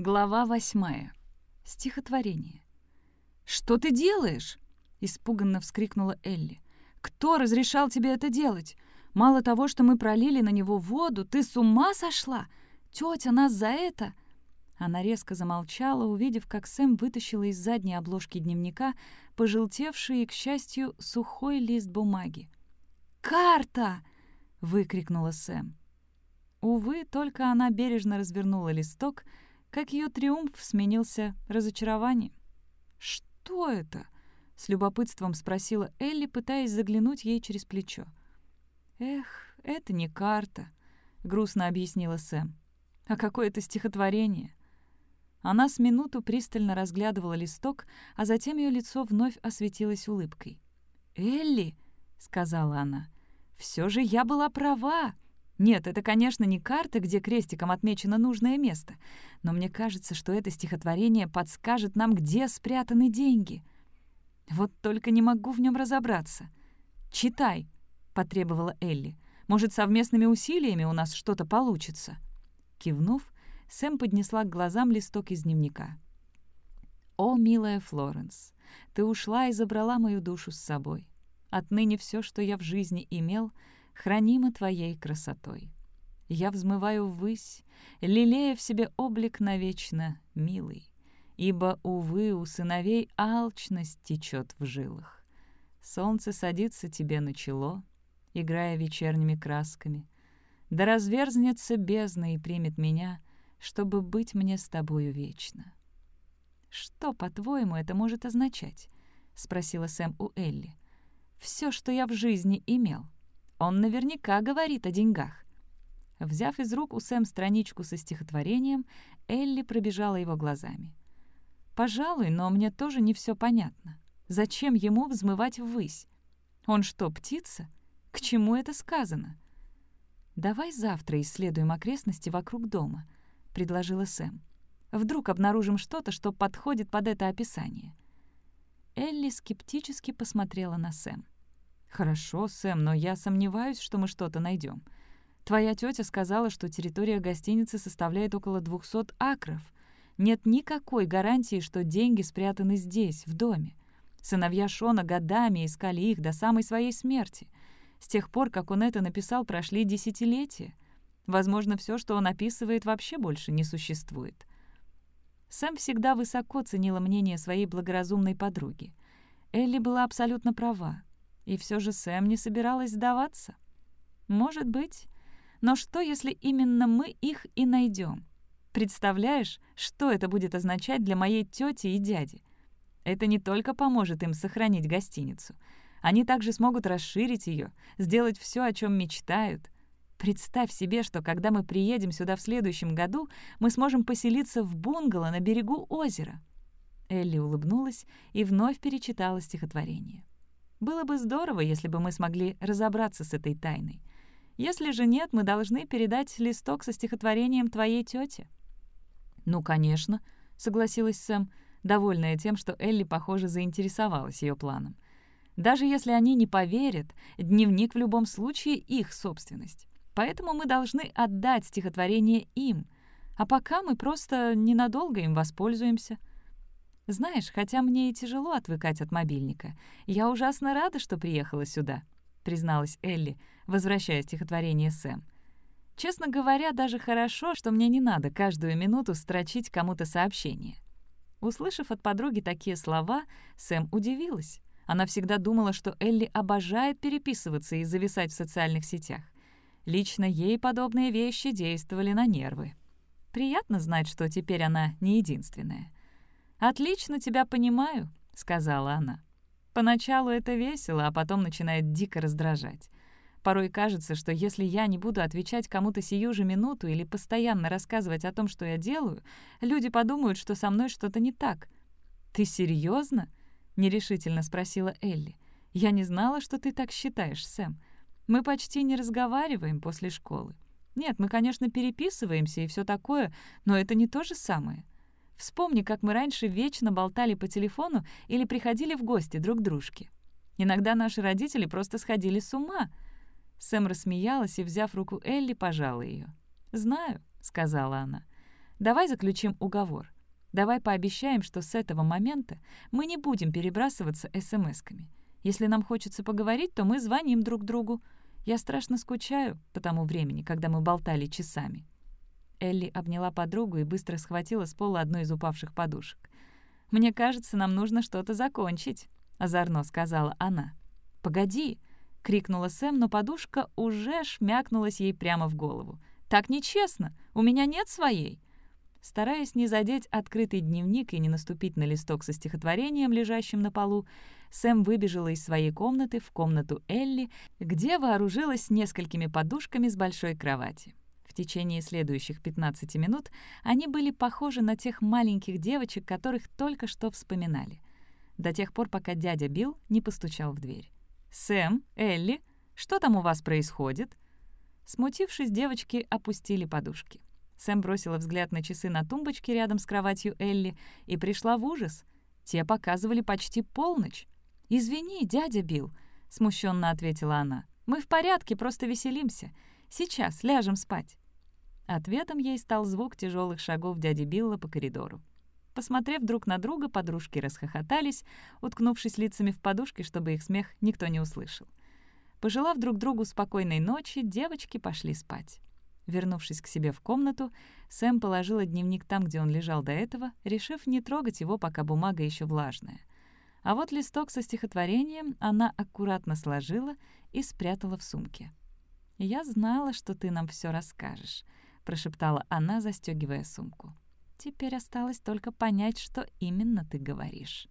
Глава восьмая. Стихотворение. «Что ты делаешь?» — испуганно вскрикнула Элли. «Кто разрешал тебе это делать? Мало того, что мы пролили на него воду, ты с ума сошла? Тетя нас за это...» Она резко замолчала, увидев, как Сэм вытащила из задней обложки дневника пожелтевший и, к счастью, сухой лист бумаги. «Карта!» — выкрикнула Сэм. Увы, только она бережно развернула листок — как ее триумф сменился разочарованием. «Что это?» — с любопытством спросила Элли, пытаясь заглянуть ей через плечо. «Эх, это не карта», — грустно объяснила Сэм, — «а какое-то стихотворение». Она с минуту пристально разглядывала листок, а затем ее лицо вновь осветилось улыбкой. «Элли», — сказала она, — «все же я была права. Нет, это, конечно, не карта, где крестиком отмечено нужное место, но мне кажется, что это стихотворение подскажет нам, где спрятаны деньги. Вот только не могу в нем разобраться. «Читай», — потребовала Элли. «Может, совместными усилиями у нас что-то получится?» Кивнув, Сэм поднесла к глазам листок из дневника. «О, милая Флоренс, ты ушла и забрала мою душу с собой. Отныне все, что я в жизни имел — хранимо твоей красотой. Я взмываю ввысь, лелея в себе облик навечно милый, ибо, увы, у сыновей алчность течет в жилах. Солнце садится тебе на чело, играя вечерними красками, да разверзнется бездна и примет меня, чтобы быть мне с тобою вечно. «Что, по-твоему, это может означать?» — спросила Сэм у Элли. «Все, что я в жизни имел». Он наверняка говорит о деньгах. Взяв из рук у Сэм страничку со стихотворением, Элли пробежала его глазами. «Пожалуй, но мне тоже не все понятно. Зачем ему взмывать ввысь? Он что, птица? К чему это сказано?» «Давай завтра исследуем окрестности вокруг дома», — предложила Сэм. «Вдруг обнаружим что-то, что подходит под это описание». Элли скептически посмотрела на Сэм. «Хорошо, Сэм, но я сомневаюсь, что мы что-то найдем. Твоя тетя сказала, что территория гостиницы составляет около 200 акров. Нет никакой гарантии, что деньги спрятаны здесь, в доме. Сыновья Шона годами искали их до самой своей смерти. С тех пор, как он это написал, прошли десятилетия. Возможно, все, что он описывает, вообще больше не существует. Сэм всегда высоко ценила мнение своей благоразумной подруги. Элли была абсолютно права. И все же Сэм не собиралась сдаваться. Может быть. Но что, если именно мы их и найдем? Представляешь, что это будет означать для моей тети и дяди? Это не только поможет им сохранить гостиницу. Они также смогут расширить ее, сделать все, о чем мечтают. Представь себе, что когда мы приедем сюда в следующем году, мы сможем поселиться в бунгало на берегу озера. Элли улыбнулась и вновь перечитала стихотворение. Было бы здорово, если бы мы смогли разобраться с этой тайной. Если же нет, мы должны передать листок со стихотворением твоей тете. «Ну, конечно», — согласилась Сэм, довольная тем, что Элли, похоже, заинтересовалась ее планом. «Даже если они не поверят, дневник в любом случае их собственность. Поэтому мы должны отдать стихотворение им, а пока мы просто ненадолго им воспользуемся». «Знаешь, хотя мне и тяжело отвыкать от мобильника, я ужасно рада, что приехала сюда», — призналась Элли, возвращая стихотворение Сэм. «Честно говоря, даже хорошо, что мне не надо каждую минуту строчить кому-то сообщение». Услышав от подруги такие слова, Сэм удивилась. Она всегда думала, что Элли обожает переписываться и зависать в социальных сетях. Лично ей подобные вещи действовали на нервы. Приятно знать, что теперь она не единственная. «Отлично тебя понимаю», — сказала она. Поначалу это весело, а потом начинает дико раздражать. Порой кажется, что если я не буду отвечать кому-то сию же минуту или постоянно рассказывать о том, что я делаю, люди подумают, что со мной что-то не так. «Ты серьезно? нерешительно спросила Элли. «Я не знала, что ты так считаешь, Сэм. Мы почти не разговариваем после школы. Нет, мы, конечно, переписываемся и все такое, но это не то же самое. Вспомни, как мы раньше вечно болтали по телефону или приходили в гости друг к дружке. Иногда наши родители просто сходили с ума. Сэм рассмеялась и, взяв руку Элли, пожала ее. «Знаю», — сказала она. Давай заключим уговор. Давай пообещаем, что с этого момента мы не будем перебрасываться смс-ками. Если нам хочется поговорить, то мы звоним друг другу. Я страшно скучаю по тому времени, когда мы болтали часами». Элли обняла подругу и быстро схватила с пола одну из упавших подушек. «Мне кажется, нам нужно что-то закончить», — озорно сказала она. «Погоди!» — крикнула Сэм, но подушка уже шмякнулась ей прямо в голову. «Так нечестно! У меня нет своей!» Стараясь не задеть открытый дневник и не наступить на листок со стихотворением, лежащим на полу, Сэм выбежала из своей комнаты в комнату Элли, где вооружилась несколькими подушками с большой кровати. В течение следующих 15 минут они были похожи на тех маленьких девочек, которых только что вспоминали. До тех пор, пока дядя Билл не постучал в дверь. «Сэм, Элли, что там у вас происходит?» Смутившись, девочки опустили подушки. Сэм бросила взгляд на часы на тумбочке рядом с кроватью Элли и пришла в ужас. Те показывали почти полночь. «Извини, дядя Билл», — смущенно ответила она. «Мы в порядке, просто веселимся. Сейчас ляжем спать». Ответом ей стал звук тяжелых шагов дяди Билла по коридору. Посмотрев друг на друга, подружки расхохотались, уткнувшись лицами в подушки, чтобы их смех никто не услышал. Пожелав друг другу спокойной ночи, девочки пошли спать. Вернувшись к себе в комнату, Сэм положила дневник там, где он лежал до этого, решив не трогать его, пока бумага еще влажная. А вот листок со стихотворением она аккуратно сложила и спрятала в сумке. «Я знала, что ты нам все расскажешь», — прошептала она, застегивая сумку. «Теперь осталось только понять, что именно ты говоришь».